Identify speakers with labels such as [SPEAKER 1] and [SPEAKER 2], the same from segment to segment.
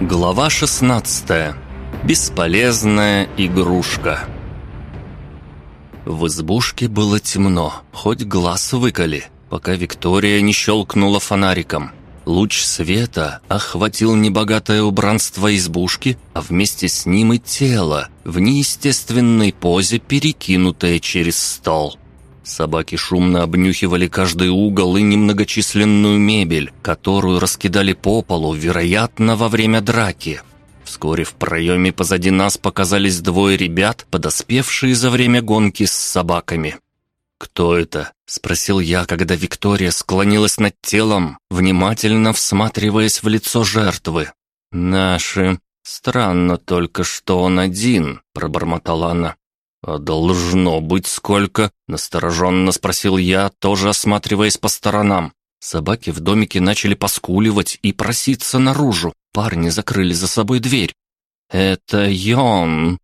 [SPEAKER 1] Глава 16. Бесполезная игрушка. В избушке было темно, хоть глаз выколи, пока Виктория не щелкнула фонариком. Луч света охватил небогатое убранство избушки, а вместе с ним и тело, в неестественной позе, перекинутое через стол. Собаки шумно обнюхивали каждый угол и немногочисленную мебель, которую раскидали по полу, вероятно, во время драки. Вскоре в проеме позади нас показались двое ребят, подоспевшие за время гонки с собаками. «Кто это?» — спросил я, когда Виктория склонилась над телом, внимательно всматриваясь в лицо жертвы. «Наши. Странно только, что он один», — пробормотала она. «А должно быть сколько?» – настороженно спросил я, тоже осматриваясь по сторонам. Собаки в домике начали поскуливать и проситься наружу. Парни закрыли за собой дверь. «Это Йон».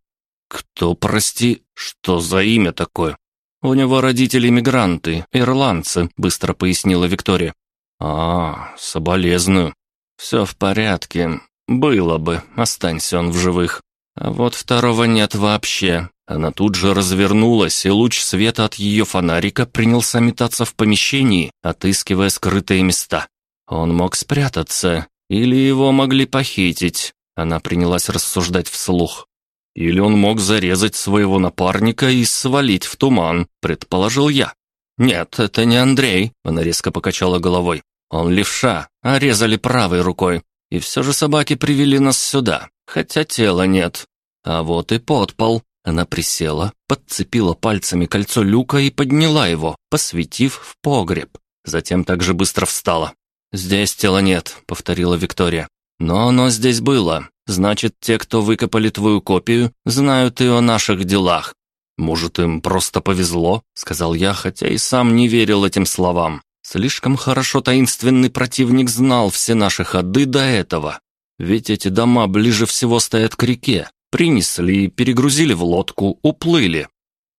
[SPEAKER 1] «Кто, прости, что за имя такое?» «У него родители мигранты, ирландцы», — быстро пояснила Виктория. «А, соболезную». «Все в порядке. Было бы, останься он в живых. А вот второго нет вообще. Она тут же развернулась, и луч света от ее фонарика принялся метаться в помещении, отыскивая скрытые места. Он мог спрятаться, или его могли похитить. Она принялась рассуждать вслух. Или он мог зарезать своего напарника и свалить в туман, предположил я. «Нет, это не Андрей», — она резко покачала головой. «Он левша, а резали правой рукой. И все же собаки привели нас сюда, хотя тела нет. А вот и подпол. Она присела, подцепила пальцами кольцо люка и подняла его, посветив в погреб. Затем также быстро встала. «Здесь тела нет», — повторила Виктория. «Но оно здесь было. Значит, те, кто выкопали твою копию, знают и о наших делах». «Может, им просто повезло?» — сказал я, хотя и сам не верил этим словам. Слишком хорошо таинственный противник знал все наши ходы до этого. Ведь эти дома ближе всего стоят к реке, Принесли, перегрузили в лодку, уплыли.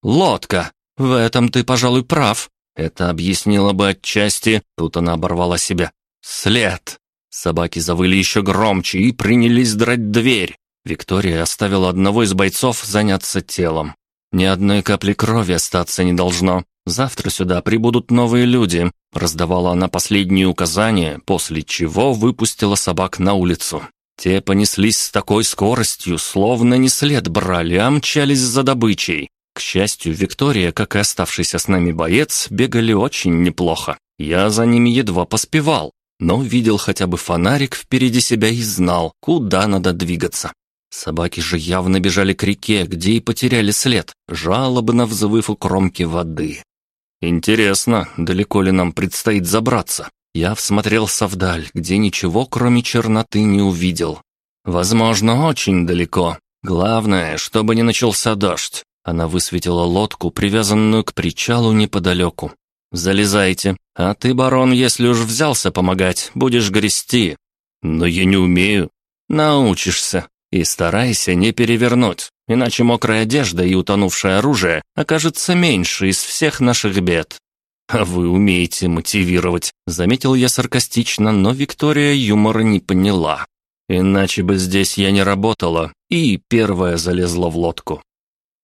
[SPEAKER 1] Лодка! В этом ты, пожалуй, прав. Это объяснило бы отчасти, тут она оборвала себя. След! Собаки завыли еще громче и принялись драть дверь. Виктория оставила одного из бойцов заняться телом. Ни одной капли крови остаться не должно. Завтра сюда прибудут новые люди. Раздавала она последние указания, после чего выпустила собак на улицу. Те понеслись с такой скоростью, словно не след брали, а мчались за добычей. К счастью, Виктория, как и оставшийся с нами боец, бегали очень неплохо. Я за ними едва поспевал, но видел хотя бы фонарик впереди себя и знал, куда надо двигаться. Собаки же явно бежали к реке, где и потеряли след, жалобно взвыв у кромки воды. Интересно, далеко ли нам предстоит забраться? Я всмотрелся вдаль, где ничего, кроме черноты, не увидел. Возможно, очень далеко. Главное, чтобы не начался дождь. Она высветила лодку, привязанную к причалу неподалеку. «Залезайте. А ты, барон, если уж взялся помогать, будешь грести». «Но я не умею». «Научишься. И старайся не перевернуть, иначе мокрая одежда и утонувшее оружие окажется меньше из всех наших бед». «А вы умеете мотивировать», — заметил я саркастично, но Виктория юмора не поняла. Иначе бы здесь я не работала, и первая залезла в лодку.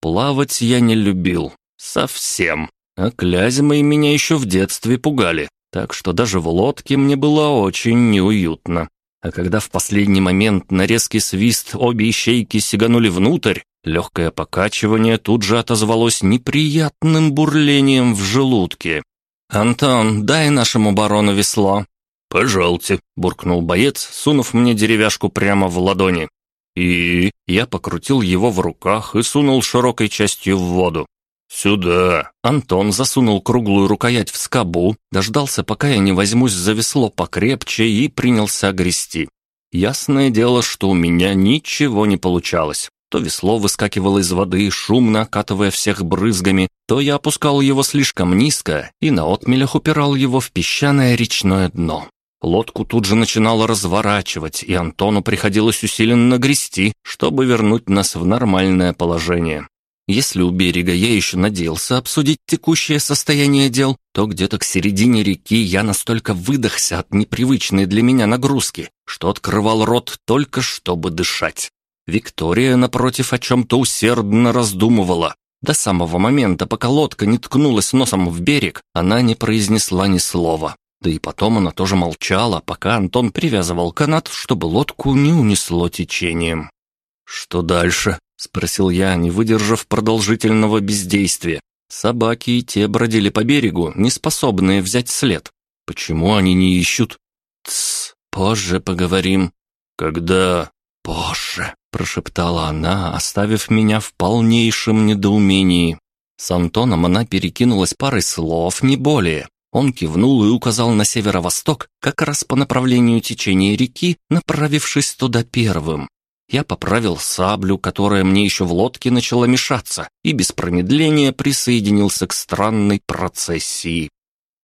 [SPEAKER 1] Плавать я не любил. Совсем. А клязьмы меня еще в детстве пугали, так что даже в лодке мне было очень неуютно. А когда в последний момент на резкий свист обе ищейки сиганули внутрь, легкое покачивание тут же отозвалось неприятным бурлением в желудке. «Антон, дай нашему барону весло». «Пожалуйте», — буркнул боец, сунув мне деревяшку прямо в ладони. И я покрутил его в руках и сунул широкой частью в воду. «Сюда!» Антон засунул круглую рукоять в скобу, дождался, пока я не возьмусь за весло покрепче и принялся грести. Ясное дело, что у меня ничего не получалось. То весло выскакивало из воды, шумно окатывая всех брызгами, то я опускал его слишком низко и на отмелях упирал его в песчаное речное дно. Лодку тут же начинало разворачивать, и Антону приходилось усиленно грести, чтобы вернуть нас в нормальное положение. Если у берега я еще надеялся обсудить текущее состояние дел, то где-то к середине реки я настолько выдохся от непривычной для меня нагрузки, что открывал рот только чтобы дышать. Виктория, напротив, о чем-то усердно раздумывала. До самого момента, пока лодка не ткнулась носом в берег, она не произнесла ни слова. Да и потом она тоже молчала, пока Антон привязывал канат, чтобы лодку не унесло течением. «Что дальше?» — спросил я, не выдержав продолжительного бездействия. Собаки и те бродили по берегу, не способные взять след. Почему они не ищут? «Тсс, позже поговорим». «Когда?» «Позже», — прошептала она, оставив меня в полнейшем недоумении. С Антоном она перекинулась парой слов, не более. Он кивнул и указал на северо-восток, как раз по направлению течения реки, направившись туда первым. Я поправил саблю, которая мне еще в лодке начала мешаться, и без промедления присоединился к странной процессии.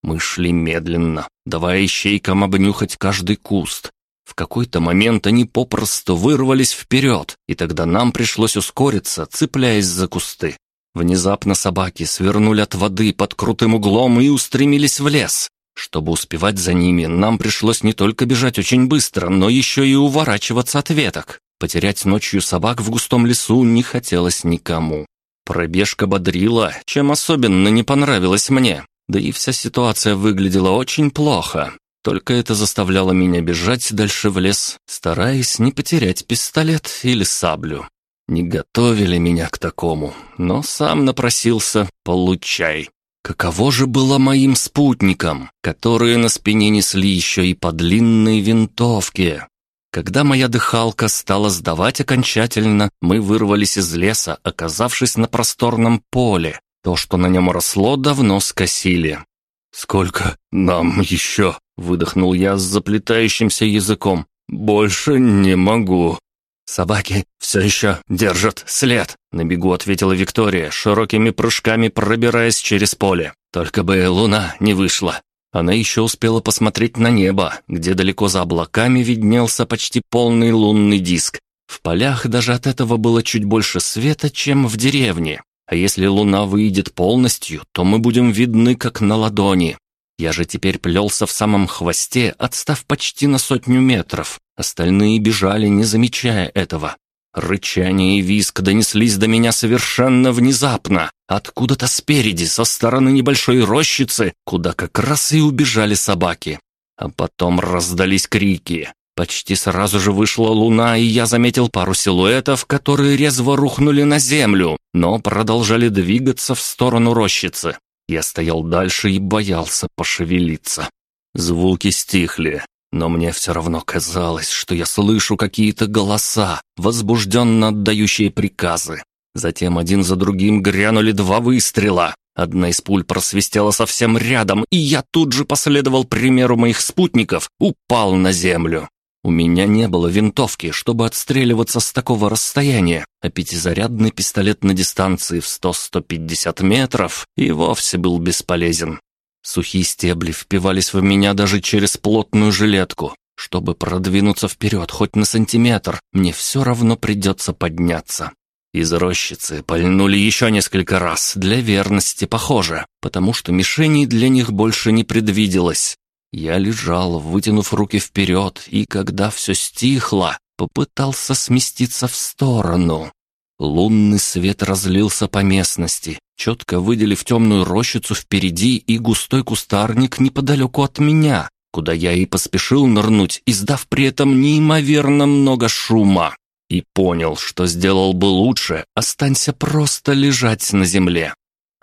[SPEAKER 1] Мы шли медленно, давая ищейкам обнюхать каждый куст. В какой-то момент они попросту вырвались вперед, и тогда нам пришлось ускориться, цепляясь за кусты. Внезапно собаки свернули от воды под крутым углом и устремились в лес. Чтобы успевать за ними, нам пришлось не только бежать очень быстро, но еще и уворачиваться от веток. Потерять ночью собак в густом лесу не хотелось никому. Пробежка бодрила, чем особенно не понравилось мне. Да и вся ситуация выглядела очень плохо. Только это заставляло меня бежать дальше в лес, стараясь не потерять пистолет или саблю. Не готовили меня к такому, но сам напросился «получай». Каково же было моим спутникам, которые на спине несли еще и по длинной винтовке? Когда моя дыхалка стала сдавать окончательно, мы вырвались из леса, оказавшись на просторном поле. То, что на нем росло, давно скосили. «Сколько нам еще?» — выдохнул я с заплетающимся языком. «Больше не могу». «Собаки все еще держат след», — на бегу ответила Виктория, широкими прыжками пробираясь через поле. «Только бы луна не вышла. Она еще успела посмотреть на небо, где далеко за облаками виднелся почти полный лунный диск. В полях даже от этого было чуть больше света, чем в деревне. А если луна выйдет полностью, то мы будем видны как на ладони. Я же теперь плелся в самом хвосте, отстав почти на сотню метров. Остальные бежали, не замечая этого. Рычание и визг донеслись до меня совершенно внезапно, откуда-то спереди, со стороны небольшой рощицы, куда как раз и убежали собаки. А потом раздались крики. Почти сразу же вышла луна, и я заметил пару силуэтов, которые резво рухнули на землю, но продолжали двигаться в сторону рощицы. Я стоял дальше и боялся пошевелиться. Звуки стихли, но мне все равно казалось, что я слышу какие-то голоса, возбужденно отдающие приказы. Затем один за другим грянули два выстрела. Одна из пуль просвистела совсем рядом, и я тут же последовал примеру моих спутников, упал на землю. У меня не было винтовки, чтобы отстреливаться с такого расстояния, а пятизарядный пистолет на дистанции в 100-150 метров и вовсе был бесполезен. Сухие стебли впивались в меня даже через плотную жилетку. Чтобы продвинуться вперед хоть на сантиметр, мне все равно придется подняться. Из рощицы пальнули еще несколько раз, для верности похоже, потому что мишеней для них больше не предвиделось. Я лежал, вытянув руки вперед, и когда все стихло, попытался сместиться в сторону. Лунный свет разлился по местности, четко выделив темную рощицу впереди и густой кустарник неподалеку от меня, куда я и поспешил нырнуть, издав при этом неимоверно много шума. И понял, что сделал бы лучше, останься просто лежать на земле.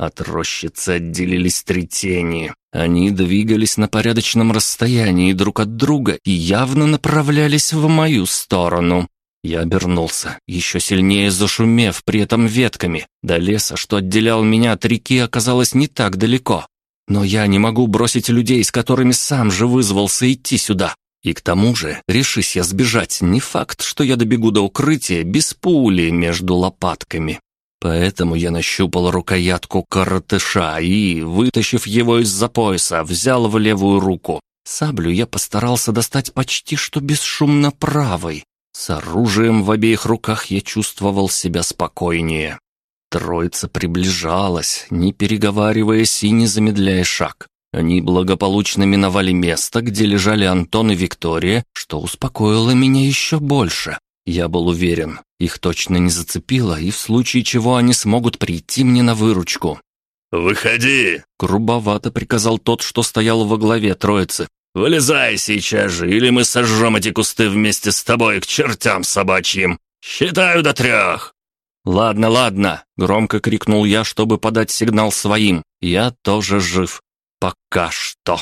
[SPEAKER 1] От рощицы отделились три тени. Они двигались на порядочном расстоянии друг от друга и явно направлялись в мою сторону. Я обернулся, еще сильнее зашумев при этом ветками. До леса, что отделял меня от реки, оказалось не так далеко. Но я не могу бросить людей, с которыми сам же вызвался идти сюда. И к тому же, решись я сбежать, не факт, что я добегу до укрытия без пули между лопатками. Поэтому я нащупал рукоятку коротыша и, вытащив его из-за пояса, взял в левую руку. Саблю я постарался достать почти что бесшумно правой, с оружием в обеих руках я чувствовал себя спокойнее. Троица приближалась, не переговариваясь и не замедляя шаг. Они благополучно миновали место, где лежали Антон и Виктория, что успокоило меня еще больше. Я был уверен, их точно не зацепило, и в случае чего они смогут прийти мне на выручку.
[SPEAKER 2] «Выходи!» — грубовато приказал тот, что стоял во главе троицы. «Вылезай сейчас же, или мы сожжем эти кусты вместе с тобой к чертям собачьим! Считаю до трех!»
[SPEAKER 1] «Ладно, ладно!» — громко крикнул я, чтобы подать сигнал своим. «Я тоже жив. Пока что.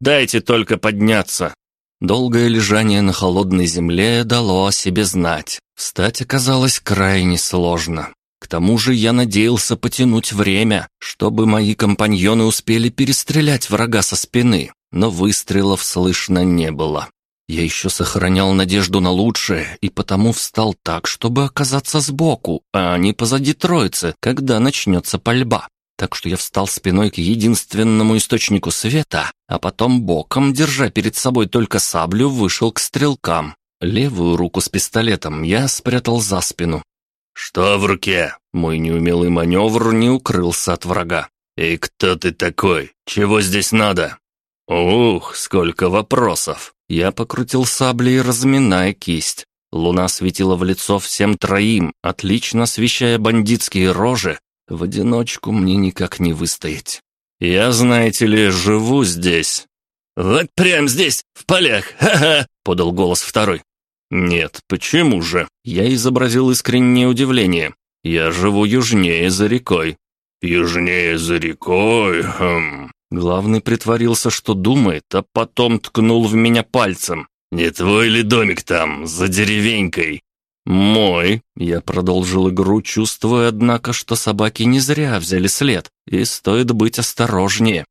[SPEAKER 1] Дайте только подняться!» Долгое лежание на холодной земле дало о себе знать. Встать оказалось крайне сложно. К тому же я надеялся потянуть время, чтобы мои компаньоны успели перестрелять врага со спины, но выстрелов слышно не было. Я еще сохранял надежду на лучшее и потому встал так, чтобы оказаться сбоку, а не позади троицы, когда начнется пальба. Так что я встал спиной к единственному источнику света, а потом боком, держа перед собой только саблю, вышел к стрелкам. Левую руку с пистолетом я спрятал за спину,
[SPEAKER 2] «Что в руке?»
[SPEAKER 1] Мой неумелый маневр не укрылся от врага.
[SPEAKER 2] «И кто ты такой? Чего здесь надо?»
[SPEAKER 1] «Ух, сколько вопросов!» Я покрутил саблей, разминая кисть. Луна светила в лицо всем троим, отлично освещая бандитские рожи. В одиночку мне никак не выстоять. «Я, знаете ли, живу здесь».
[SPEAKER 2] «Вот прям здесь, в полях, ха-ха!» — подал голос второй.
[SPEAKER 1] «Нет, почему же?» Я изобразил искреннее удивление. «Я живу южнее за рекой».
[SPEAKER 2] «Южнее за рекой? Хм...»
[SPEAKER 1] Главный притворился, что думает, а потом ткнул в меня пальцем.
[SPEAKER 2] «Не твой ли домик там, за деревенькой?»
[SPEAKER 1] «Мой», — я продолжил игру, чувствуя, однако, что собаки не зря взяли след, и стоит быть осторожнее.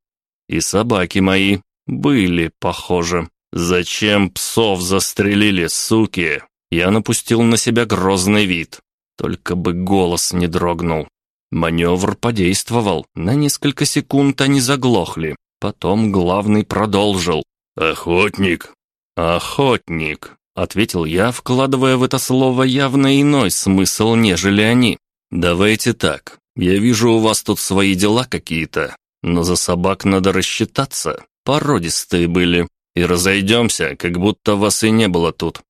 [SPEAKER 1] И собаки мои были похожи. «Зачем псов застрелили, суки?» Я напустил на себя грозный вид. Только бы голос не дрогнул. Маневр подействовал. На несколько секунд они заглохли. Потом главный продолжил.
[SPEAKER 2] «Охотник».
[SPEAKER 1] «Охотник», — ответил я, вкладывая в это слово явно иной смысл, нежели они. «Давайте так. Я вижу, у вас тут свои дела какие-то, но за собак надо рассчитаться. Породистые были и разойдемся, как будто вас и не было тут».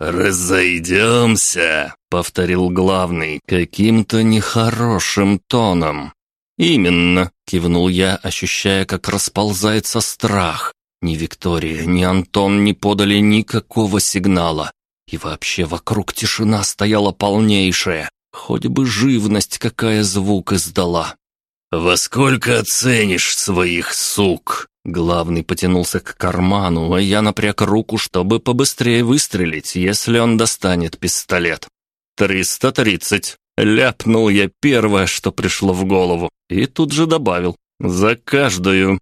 [SPEAKER 2] «Разойдемся», — повторил главный
[SPEAKER 1] каким-то нехорошим тоном. «Именно», — кивнул я, ощущая, как расползается страх. Ни Виктория, ни Антон не подали никакого сигнала. И вообще вокруг тишина стояла полнейшая. Хоть бы живность какая звук издала.
[SPEAKER 2] «Во сколько оценишь своих сук?»
[SPEAKER 1] Главный потянулся к карману, а я напряг руку, чтобы побыстрее выстрелить, если он достанет пистолет. «Триста тридцать!» Ляпнул я первое, что пришло в голову, и тут же добавил. «За каждую!»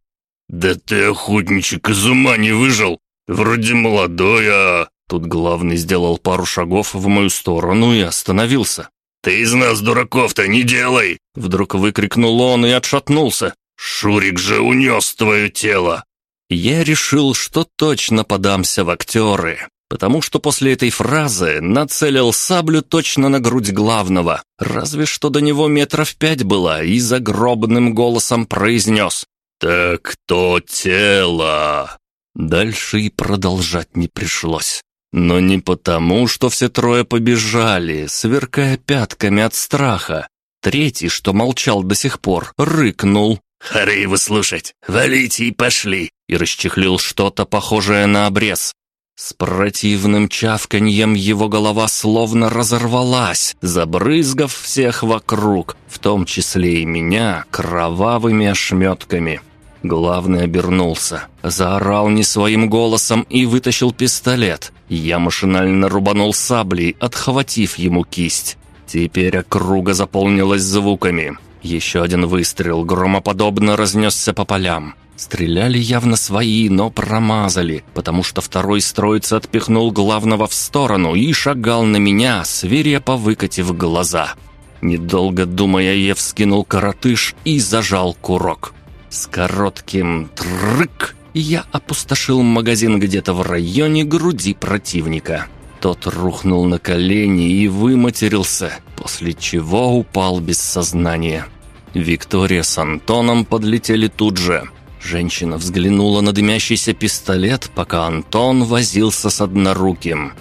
[SPEAKER 2] «Да ты, охотничек, из ума не выжил! Вроде молодой, а...»
[SPEAKER 1] Тут главный сделал пару шагов в мою сторону и остановился.
[SPEAKER 2] «Ты из нас дураков-то не делай!»
[SPEAKER 1] Вдруг выкрикнул он и отшатнулся.
[SPEAKER 2] «Шурик же унес твое тело!»
[SPEAKER 1] Я решил, что точно подамся в актеры, потому что после этой фразы нацелил саблю точно на грудь главного, разве что до него метров пять было, и загробным голосом произнес
[SPEAKER 2] «Так то тело!»
[SPEAKER 1] Дальше и продолжать не пришлось. Но не потому, что все трое побежали, сверкая пятками от страха. Третий, что молчал до сих пор, рыкнул.
[SPEAKER 2] «Хоры его слушать! Валите и пошли!»
[SPEAKER 1] И расчехлил что-то похожее на обрез. С противным чавканьем его голова словно разорвалась, забрызгав всех вокруг, в том числе и меня, кровавыми ошметками. Главный обернулся, заорал не своим голосом и вытащил пистолет. Я машинально рубанул саблей, отхватив ему кисть. Теперь округа заполнилась звуками. Еще один выстрел громоподобно разнесся по полям. Стреляли явно свои, но промазали, потому что второй строица отпихнул главного в сторону и шагал на меня, свирепо выкатив глаза. Недолго думая, я вскинул коротыш и зажал курок. С коротким трык я опустошил магазин где-то в районе груди противника. Тот рухнул на колени и выматерился, после чего упал без сознания. Виктория с Антоном подлетели тут же. Женщина взглянула на дымящийся пистолет, пока Антон возился с одноруким.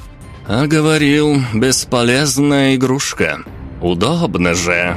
[SPEAKER 1] «А говорил, бесполезная игрушка. Удобно же!»